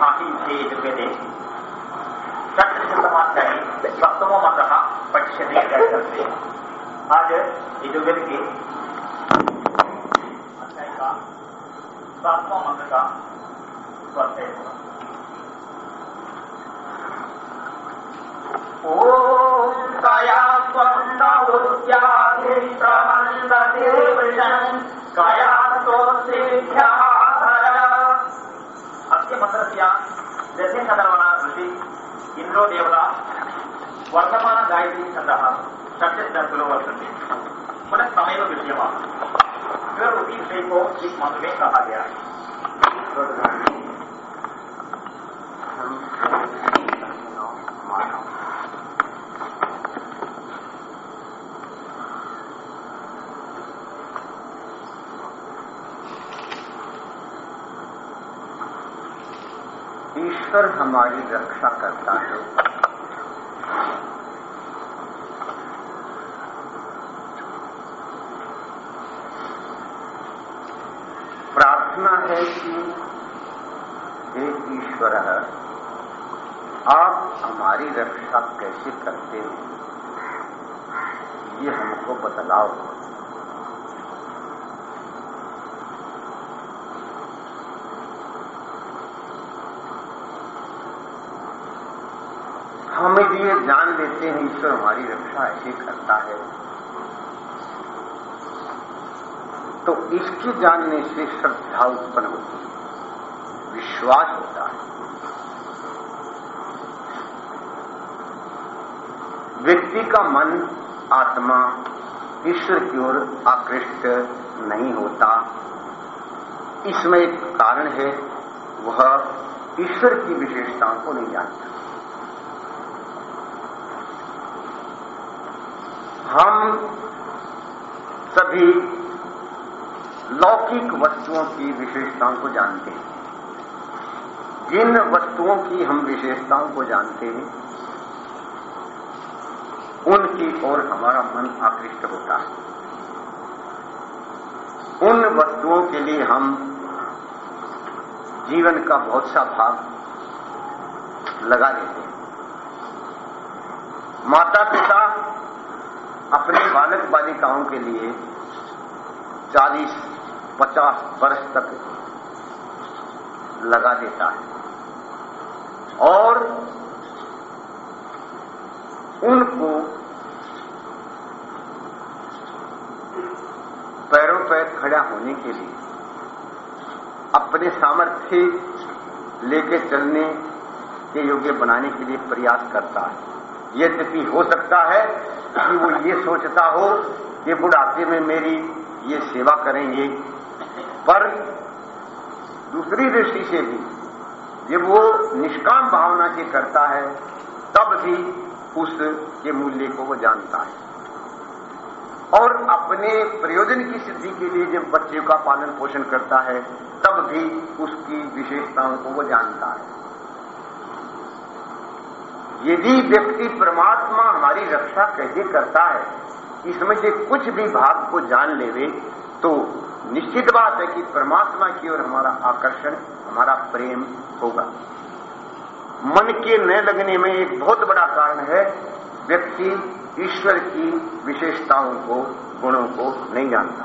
भाषी विषये यजुर्वेदे षट्शतमाध्याये सप्तमो मंत्र पठ्यते आज यजुर्वेद के अध्याय का सातवां मंत्र का स्वाध्याय कया वर्तमान गायत्री छन्दः षट्चत्तर्कुलो वर्तन्ते पुनः समैव विद्यमान उसी विषय को इस मंत्र में कहा गया ईश्वर हमारी रक्षा करता है। प्रार्थना है कि हे ईश्वर, आप हमारी रक्षा कैसे करते हैं? ये हमको बतलाओ। हम ये जान लेते हैं, ईश्वर हमारी रक्षा ऐसे करता है। तो इसके जानने से श्रद्धा उत्पन्न होती है। विश्वास होता है। व्यक्ति का मन, आत्मा ईश्वर की ओर आकृष्ट नहीं होता। इसमें एक कारण है, वह ईश्वर की विशेषताओं को नहीं जानता। हम सभी लौकिक वस्तुओं की विशेषताओं को जानते हैं। जिन वस्तुओं की हम विशेषताओं को जानते हैं, उनकी ओर हमारा मन आकृष्ट होता है। उन वस्तुओं के लिए हम जीवन का बहुत सा भाग लगा देते हैं। माता पिता अपने बालक बालिकाओं के लिए 40 50 वर्ष तक लगा देता है। और उनको पैरों पर खड़ा होने के लिए, अपने सामर्थ्य लेके चलने के योग्य बनाने के लिए प्रयास करता है। यद्यपि हो सकता है कि वो ये सोचता हो कि बुढ़ापे में मेरी ये सेवा करेंगे पर दूसरी दृष्टि से भी जब वो निष्काम भावना से करता है, तब भी उस के मूल्य को वो जानता है। और अपने प्रयोजन की सिद्धि के लिए जब बच्चे का पालन पोषण करता है, तब भी उसकी विशेषताओं को वो जानता है। यदि व्यक्ति परमात्मा हमारी रक्षा कैसे करता है, इसमें से कुछ भी भाग को जान लेवे तो निश्चित बात है कि परमात्मा की ओर हमारा आकर्षण, हमारा प्रेम होगा। मन के न लगने में एक बहुत बड़ा कारण है, व्यक्ति ईश्वर की विशेषताओं को, गुणों को नहीं जानता।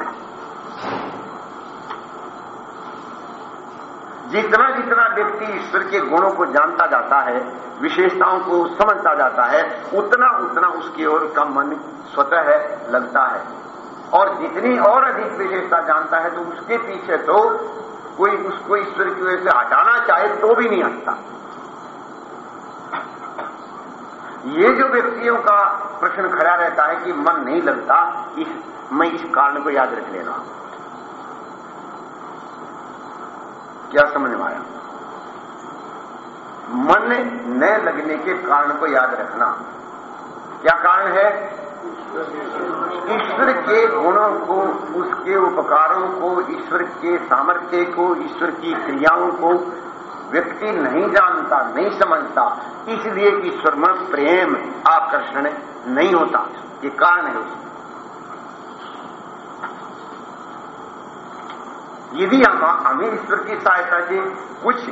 जितना जितना व्यक्ति ईश्वर के गुणों को जानता जाता है, विशेषताओं को समझता जाता है, उतना उतना उसकी ओर का मन स्वतः लगता है। और जितनी और अधिक विशेषता जानता है तो उसके पीछे तो कोई उसको ईश्वर की वजह से हटाना चाहे तो भी नहीं हटता। ये जो व्यक्तियों का प्रश्न खड़ा रहता है कि मन नहीं लगता, इस, मैं इस कारण को याद रख लेना। क्या समझ में आया? मन न लगने के कारण को याद रखना। क्या कारण है? ईश्वर के गुणों को, उसके उपकारों को, ईश्वर के सामर्थ्य को, ईश्वर की क्रियाओं को व्यक्ति नहीं जानता, नहीं समझता। इसलिए ईश्वर में प्रेम, आकर्षण नहीं होता। ये कारण है यदि हमें ईश्वर की सहायता से कुछ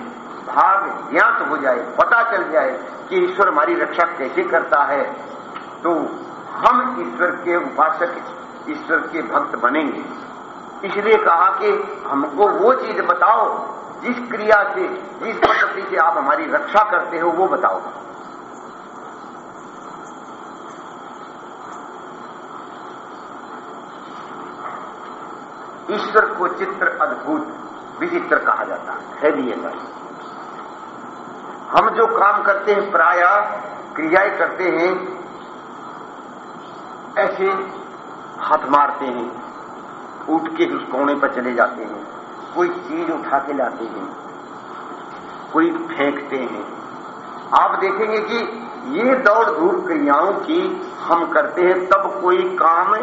भाग ज्ञात हो जाए, पता चल जाए कि ईश्वर हमारी रक्षा कैसे करता है तो हम ईश्वर के उपासक, ईश्वर के भक्त बनेंगे। इसलिए कहा कि हमको वो चीज़ बताओ, जिस क्रिया से, जिस पद्धति से आप हमारी रक्षा करते हो, वो बताओ। ईश्वर को चित्र अद्भुत, विचित्र कहा जाता है। भी ये हम जो काम करते हैं, प्राय क्रियाएँ करते हैं ऐसे हाथ मारते हैं, उठ के उस कोने पर चले जाते हैं, कोई चीज़ उठा के लाते हैं, कोई फेंकते हैं। आप देखेंगे कि ये दौड़ धूप क्रियाओं की हम करते हैं, तब कोई काम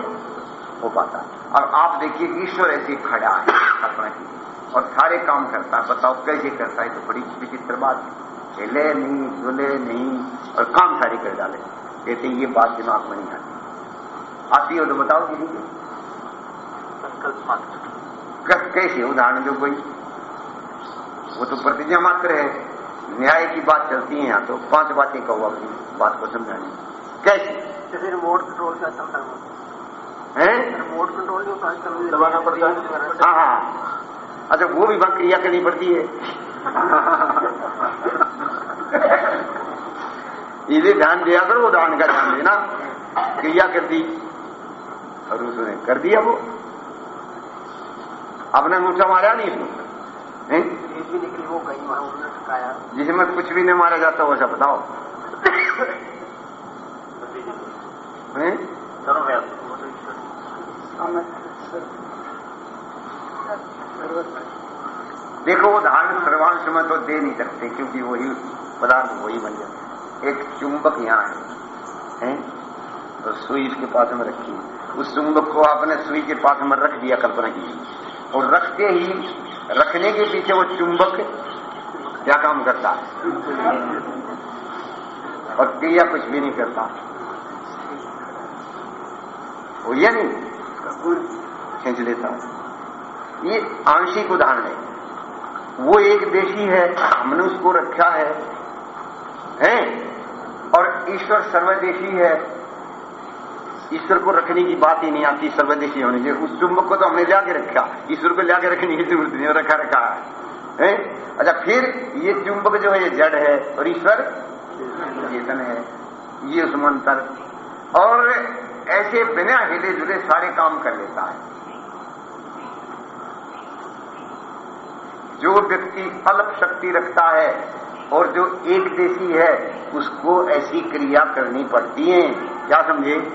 हो पाता है। और आप देखिए ईश्वर ऐसे खड़ा है अपना की और सारे काम करता है। बताओ, कैसे करता है तो बड़ी विचित्र बात है। हिले नहीं झूले नहीं, और काम सारे कर डाले। कहते ये बात दिमाग में नहीं आती। आती हो तो बताओ किसी को। कैसे? उदाहरण जो कोई। वो तो प्रतिज्ञा मात्र है। न्याय की बात चलती है यहाँ तो। पाँच बातें कहो अपनी बात को समझाने। कैसे? जैसे रिमोट कंट्रोल का चलता है। रिमोट कंट्रोल जो दबाना पड़ता है। हाँ हाँ। अच्छा वो भी वहाँ क्रिया करनी पड़ती है। इसे ध्यान दिया करो उदाहरण का ध्यान देना। क्रिया कर दी और उसने कर दिया वो। आपने मूर्छा मारा नहीं इसमें। जिसमें कुछ भी नहीं मारा जाता वैसा बताओ। देखो, वो उदाहरण सर्वांश में तो दे नहीं सकते, क्योंकि वही पदार्थ वही बन जाता एक चुंबक यहाँ है। हैं? और सुई इसके पास में रखी उस चुंबक को आपने सुई के पास में रख दिया, कल्पना की और रखते ही, रखने के पीछे वो चुंबक क्या काम करता? और क्रिया कुछ भी नहीं करता। वो ये नहीं, खींच लेता ये आंशिक उदाहरण है। वो एक देशी है हमने उसको रखा है, हैं? और ईश्वर सर्वदेशी है ईश्वर को रखने की बात ही नहीं आती, सर्वदेशी होने से उस चुंबक को तो हमने लिया के रखा। ईश्वर को लिया के रखने की ज़रूरत नहीं, रखा रखा। है? हैं? अच्छा फिर ये चुंबक जो है, ये जड़ है और ईश्वर? चेतन है। ये उसमें अंतर और ऐसे बिना हिले जुले सारे काम कर लेता है। जो व्यक्ति अल्प शक्ति रखता है और जो एक देशी है, उसको ऐसी क्रिया करनी पड़ती है। क्या समझे?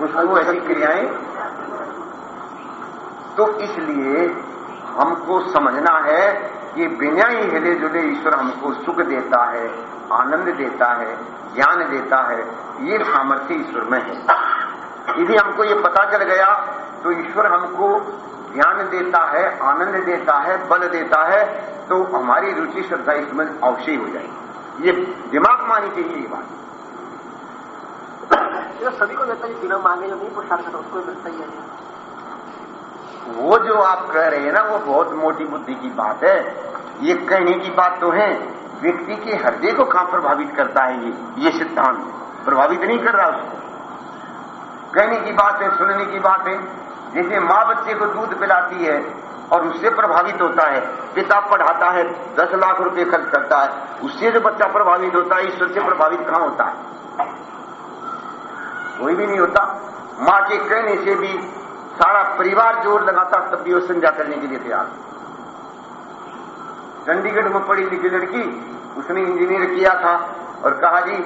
उसको ऐसी क्रियाएँ तो इसलिए हमको समझना है कि बिना ही हिले जुले ईश्वर हमको सुख देता है, आनंद देता है, ज्ञान देता है, ये सामर्थ्य ईश्वर में है। यदि हमको ये पता चल गया तो ईश्वर हमको ज्ञान देता है, आनंद देता है, बल देता है तो हमारी रुचि, श्रद्धा इसमें अवश्य हो जाएगी। ये दिमाग मानी चाहिए ये बात। ये सभी को देता है बिना मांगे जो नहीं करता, उसको मिलता ही है। वो जो आप कह रहे हैं ना, वो बहुत मोटी बुद्धि की बात है। ये कहने की बात तो है, व्यक्ति के हृदय को कहाँ प्रभावित करता है ये? ये सिद्धांत। प्रभावित नहीं कर रहा उसको। कहने की बात है, सुनने की बात है। जैसे माँ बच्चे को दूध पिलाती है और उससे प्रभावित होता है, पिता पढ़ाता है, दस लाख रुपए खर्च करता है, उससे जो बच्चा प्रभावित होता है, ईश्वर से प्रभावित कहाँ होता है? कोई भी नहीं होता। माँ के कहने से भी सारा परिवार ज़ोर लगाता तब भी वो संध्या करने के लिए तैयार। चंडीगढ़ में पढ़ी लिखी लड़की, उसने इंजीनियर किया था और कहा, जी,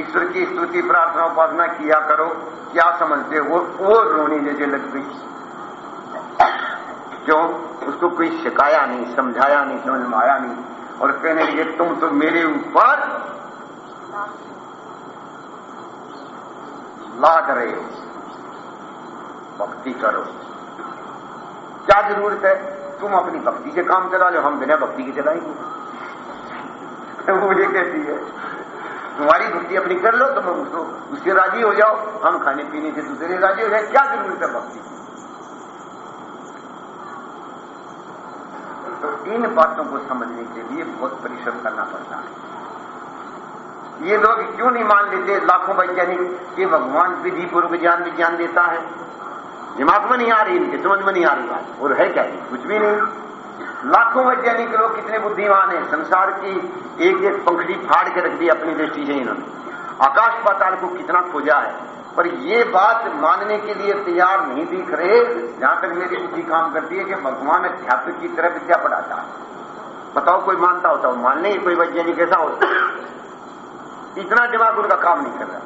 ईश्वर की स्तुति, प्रार्थना, उपासना किया करो। क्या समझते हो? वो रोने जैसे लग गई। क्यों? उसको कोई शिकाया नहीं, समझाया नहीं समझ में आया नहीं और कहने लगे, तुम तो मेरे ऊपर लाद रहे हो। भक्ति करो। क्या ज़रूरत है? तुम अपनी भक्ति से काम चला लो, हम बिना भक्ति के चलाएँगे। वो ये कहती है, तुम्हारी भक्ति अपनी कर लो तुम उसको, उससे राज़ी हो जाओ। हम खाने पीने से दूसरे राज़ी हो जाए। क्या ज़रूरत है भक्ति की? तो इन बातों को समझने के लिए बहुत परिश्रम करना पड़ता है। ये लोग क्यों नहीं मान लेते? लाखों वैज्ञानिक ये भगवान विधि पूर्व ज्ञान विज्ञान देता है। दिमाग में नहीं आ रही इनके, समझ में नहीं आ रही बात। और है क्या? कुछ भी नहीं। लाखों वैज्ञानिक लोग कितने बुद्धिमान हैं। संसार की एक एक पंखड़ी फाड़ के रख दी अपनी दृष्टि से इन्होंने। आकाश पाताल को कितना खोजा है। पर ये बात मानने के लिए तैयार नहीं दिख रहे, जहाँ तक मेरी बुद्धि काम करती है कि भगवान अध्यापक की तरह विद्या पढ़ाता है। बताओ कोई मानता होता हो? मान लेंगे कोई वैज्ञानिक ऐसा होता इतना दिमाग उनका काम नहीं कर रहा।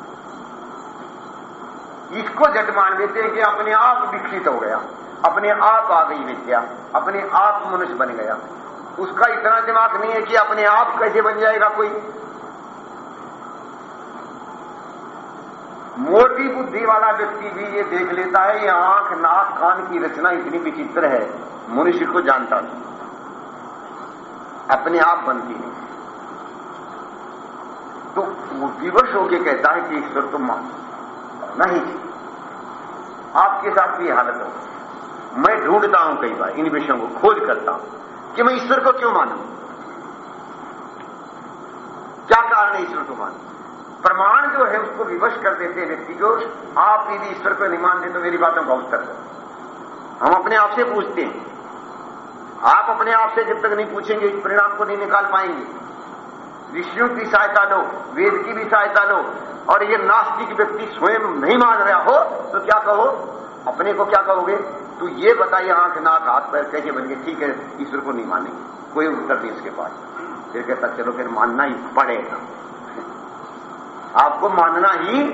इसको जट मान लेते हैं कि अपने आप विकसित हो गया, अपने आप आ गई विद्या, अपने आप मनुष्य बन गया। उसका इतना दिमाग नहीं है कि अपने आप कैसे बन जाएगा कोई। मोटी बुद्धि वाला व्यक्ति भी ये देख लेता है, ये आँख नाक कान की रचना इतनी विचित्र है, मनुष्य को जानता नहीं। अपने आप बनती नहीं। तो वो विवश होकर कहता है कि ईश्वर तो मान। नहीं आपके साथ भी हालत हो मैं ढूंढता हूँ कई बार, इन विषयों को खोज करता हूँ कि मैं ईश्वर को क्यों मानू? क्या कारण है ईश्वर को मानू प्रमाण जो है उसको विवश कर देते हैं व्यक्ति को, आप यदि ईश्वर को नहीं मानते तो मेरी बातों का उत्तर दो। हम अपने आप से पूछते हैं। आप अपने आप से जब तक नहीं पूछेंगे इस परिणाम को नहीं निकाल पाएँगे। ऋषियों की सहायता लो, वेद की भी सहायता लो, और ये नास्तिक व्यक्ति स्वयं नहीं मान रहा हो तो क्या कहो? अपने को क्या कहोगे? तू ये बताइए, आँख नाक हाथ पैर कैसे बन गए? ठीक है, ईश्वर को नहीं मानेंगे। कोई उत्तर नहीं इसके पास। फिर कहता, चलो फिर मानना ही पड़ेगा। आपको मानना ही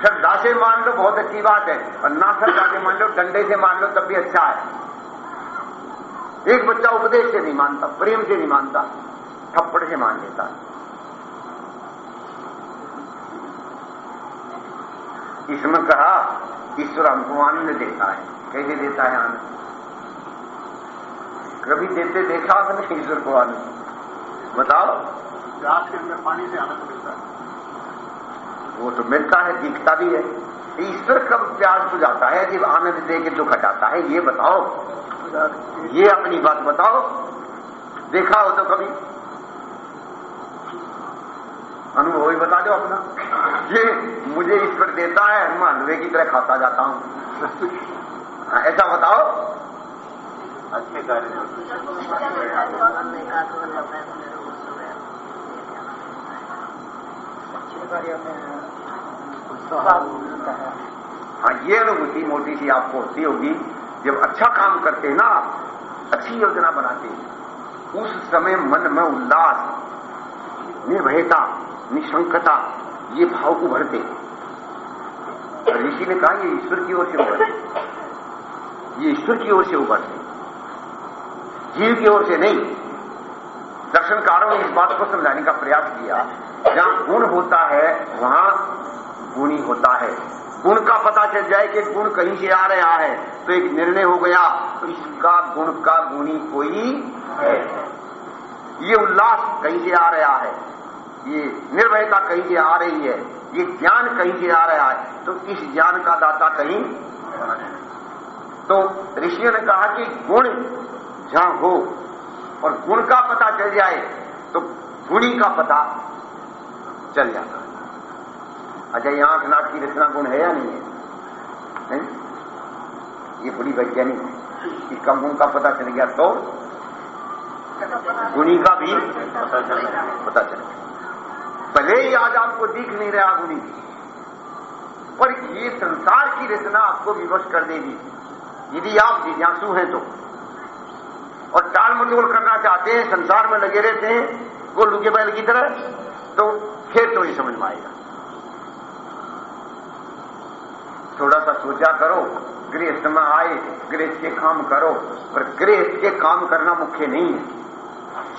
श्रद्धा से मान लो, बहुत अच्छी बात है, और ना श्रद्धा से मान लो, डंडे से मान लो, तब भी अच्छा है। एक बच्चा उपदेश से नहीं मानता, प्रेम से नहीं मानता। थप्पड़ से मान लेता है इसमें कहा ईश्वर हमको आनंद देता है। कैसे देता है आनंद? कभी देते देखा आपने ईश्वर को आनंद। बताओ। प्यास के अंदर पानी से आनंद मिलता है। वो तो मिलता है दिखता भी है। ईश्वर कब प्यास बुझाता है जब आनंद दे के दुख हटाता है ये बताओ। ये अपनी बात बताओ। देखा हो तो कभी। अनुभव ही बता दो अपना। ये मुझे ईश्वर देता है मैं हलवे की तरह खाता जाता हूँ। ऐसा बताओ। अच्छे कार्य हाँ ये अनुभूति मोटी सी आपको होती होगी, जब अच्छा काम करते हैं ना आप, अच्छी योजना बनाते हैं। उस समय मन में उल्लास, निर्भयता निशंकता, ये भाव उभरते ऋषि ने कहा, ये ईश्वर की ओर से उभरते ये ईश्वर की ओर से उभरते जीव की ओर से नहीं। दर्शनकारों ने इस बात को समझाने का प्रयास किया, जहाँ गुण होता है, वहाँ गुणी होता है। गुण का पता चल जाए कि गुण कहीं से आ रहा है तो एक निर्णय हो गया तो इसका गुण का गुणी कोई है। ये उल्लास कहीं से आ रहा है। ये निर्भयता कहीं से आ रही है ये ज्ञान कहीं से आ रहा है तो इस ज्ञान का दाता कहीं तो ऋषियों ने कहा कि गुण जहाँ हो और गुण का पता चल जाए तो गुणी का पता चल जाता अच्छा ये आँख नाक की रचना गुण है या नहीं है, है? ये बड़ी वैज्ञानिक है इसका गुण का पता चल गया तो गुणी का भी पता चल पता चल गया। भले ही आज आपको दिख नहीं रहा गुणी पर ये संसार की रचना आपको विवश कर देगी। यदि आप जिज्ञासु हैं तो। और टाल मटोल करना चाहते हैं, संसार में लगे रहते हैं गोलू के बैल की तरह तो फिर तो ही समझ में आएगा। थोड़ा सा सोचा करो, गृहस्थ में आए, गृहस्थ के काम करो, पर गृहस्थ के काम करना मुख्य नहीं है।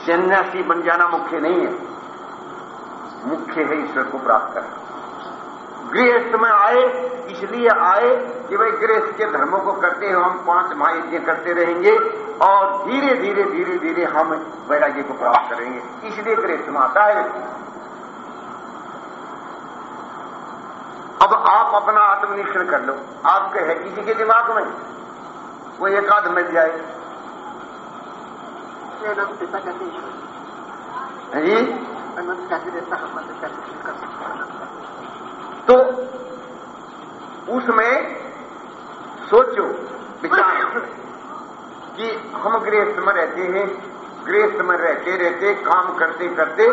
सन्यासी बन जाना मुख्य नहीं है। मुख्य है ईश्वर को प्राप्त करना। गृहस्थ में आए इसलिए आए कि भाई गृहस्थ के धर्मों को करते हुए हम पाँच महायज्ञ करते रहेंगे और धीरे धीरे धीरे धीरे हम वैराग्य को प्राप्त करेंगे। इसलिए गृहस्थ में आता है। अब आप अपना आत्मनिरीक्षण कर लो। आपके है किसी के दिमाग में? कोई एक आध मिल जाए। ईश्वर जी? तो उसमें सोचो, विचार। कि हम गृहस्थ में रहते हैं, गृहस्थ में रहते रहते, काम करते करते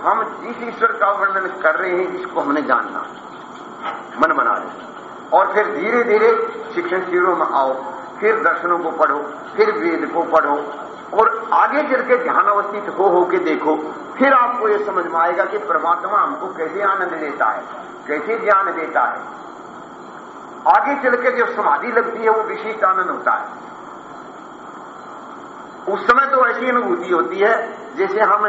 हम जिस ईश्वर का वर्णन कर रहे हैं, इसको हमने जानना। मन बना रहे और फिर धीरे धीरे शिक्षण शिविरों में आओ, फिर दर्शनों को पढ़ो, फिर वेद को पढ़ो और आगे चल के ध्यान अवस्थित हो हो के देखो, फिर आपको ये समझ में आएगा कि परमात्मा हमको कैसे आनंद देता है, कैसे ज्ञान देता है। आगे चल के जो समाधि लगती है, वो विशिष्ट आनंद होता है। उस समय तो ऐसी अनुभूति होती है, जैसे हम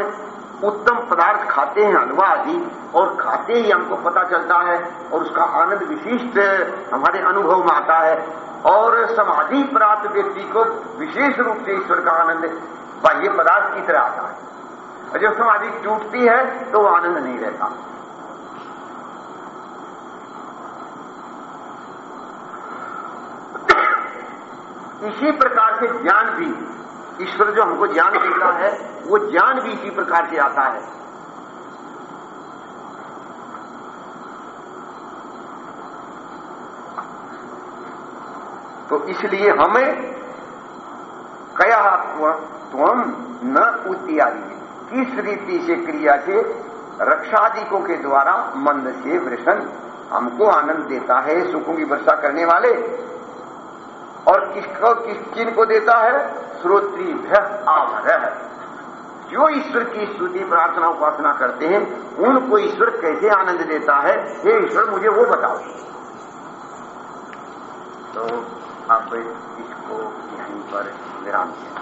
उत्तम पदार्थ खाते हैं हलवा आदि, और खाते ही हमको पता चलता है, और उसका आनंद विशिष्ट हमारे अनुभव में आता है। और समाधि प्राप्त व्यक्ति को विशेष रूप से ईश्वर का आनंद बाह्य पदार्थ की तरह आता है। और जब समाधि टूटती है तो आनंद नहीं रहता। इसी प्रकार से ज्ञान भी, ईश्वर जो हमको ज्ञान देता है वो ज्ञान भी इसी प्रकार से आता है। तो इसलिए हमें कया तुम न इत्यादि किस रीति से क्रिया से रक्षादिकों के द्वारा मंद से वृषण हमको आनंद देता है, सुखों की वर्षा करने वाले? और किसको, किस किन को देता है? श्रोत्री आभर जो ईश्वर की स्तुति, प्रार्थना, उपासना करते हैं, उनको ईश्वर कैसे आनंद देता है ये ईश्वर, मुझे वो बताओ। तो आप इसको यहीं पर विराम दिया